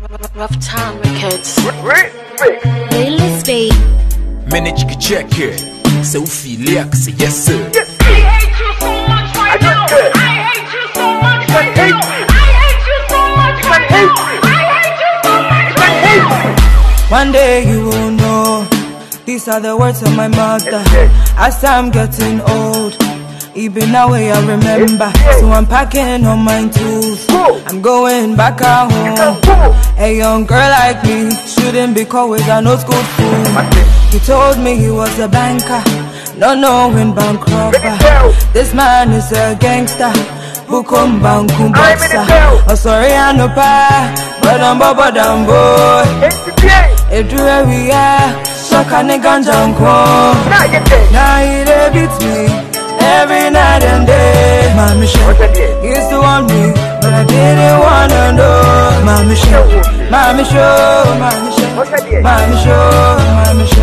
Ruff Town Records. Playlist B. Manage to check it. So feel like say yes sir. I hate you so much right now. I hate you so much right now. I hate you so much right now. I hate you so much right now. One day you will know. These are the words of my mother. As I'm getting old, even now I remember. So I'm packing all my tools. I'm going back home. A young girl like me shouldn't be caught with an old school fool. He told me he was a banker, not knowing bank robber. This man is a gangster. Bukum bankum boxer. Oh sorry I no pa, but I'm baba boy. Edura we are, shaka ne ganja nko. Now he dey beat me she, he used to want me, but I didn't wanna know. Mami she, mami show, mami she, mami show, mami she,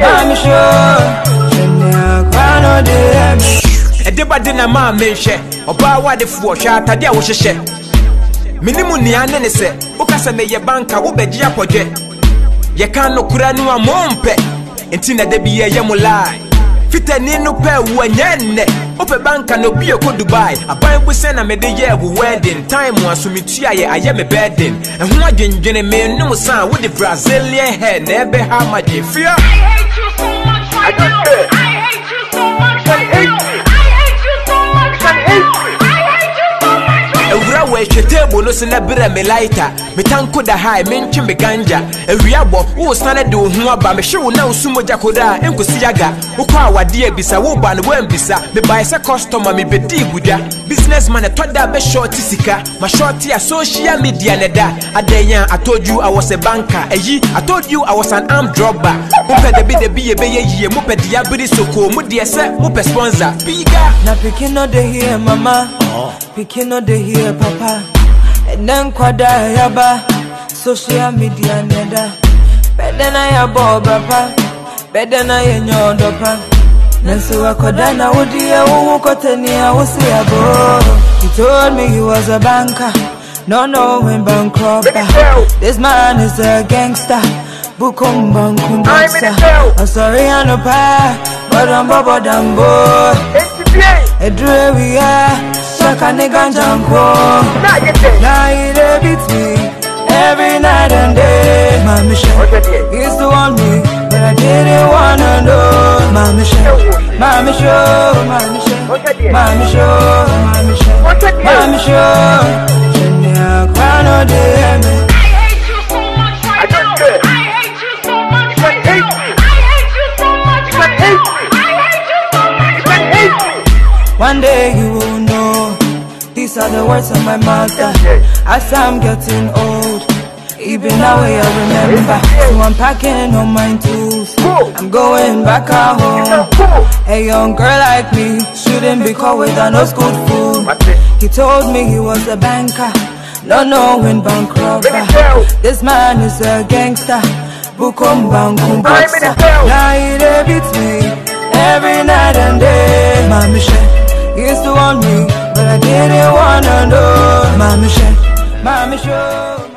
mami show. Shenya kwa no dey me. ɛde ba de na maa menhwɛ ɔbaa wadefoɔ hwɛ atade a wohyehyɛ menimu nea ne ne sɛ woka sɛ meyɛ banka wobɛgye apɔdwɛ yɛka nokora no a mompɛ enti na da bi yɛyɛ mo lie fitani no pɛ wo anyɛ nnɛ wopɛ banka na obi ɛkɔ dubai. Aban bu sɛ na mede yɛɛ wo wedding. Time a so metua yɛ ayɛ me burden ɛho adwendwene menom sa a wode brazilian hair na ɛbɛha magye fia I hate you so much right now. I hate you so much right now. No so na berɛ me lighter. Metanko da hae mentwe me ganja. Awia bɔ wosane de wo ho aba mehwe wo na wosu mogya koda a ɛnkosi yaga. Wokɔ awadeɛ bisa woba no woambisa mebae sɛ customer mebɛdii budwa businessman ɛtɔ da bɛshɔte sika. Mashɔte a social media ne da adɛn a I told you I was a banker. Ɛyi I told you I was an armed robber. Mopɛ dabi dabi yɛbɛyɛ yie. Mopɛ deabere soko. Mu deɛ sɛ mopɛ sponsor. Biga Na pikin no dey hear mama, pikin no dey hear papa. Then kwada yaba, social media neda. Better na ya bo papa, better na ya nyondo pa. Nanso wakoda na wudi ya wuwu kote ni ya wusi ya bo. He told me he was a banker, no knowing bank robber. This man is a gangster. Bukum bankum boxer. I'm sorry I no pa, but I'm baba boy. Edure we are, shaka ne ganja me every night and day. She, he used to want me, but I didn't wanna know. Show, mami she, mami show, mami she, mami show. Shenya kwa me. I hate you so much right now. I hate you so much right now. I hate you so much right now. I hate you so much right now. One day you will know. These are the words of my mother. As I'm getting old, even now I remember. So I'm packing all my tools. I'm going back home. A young girl like me shouldn't be caught with an old school fool. He told me he was a banker, not knowing bank robber. This man is a gangster. Bukum bankum boxer. Now he dey beat me every night and day. She, he used to want me, but I didn't wanna she, mami show.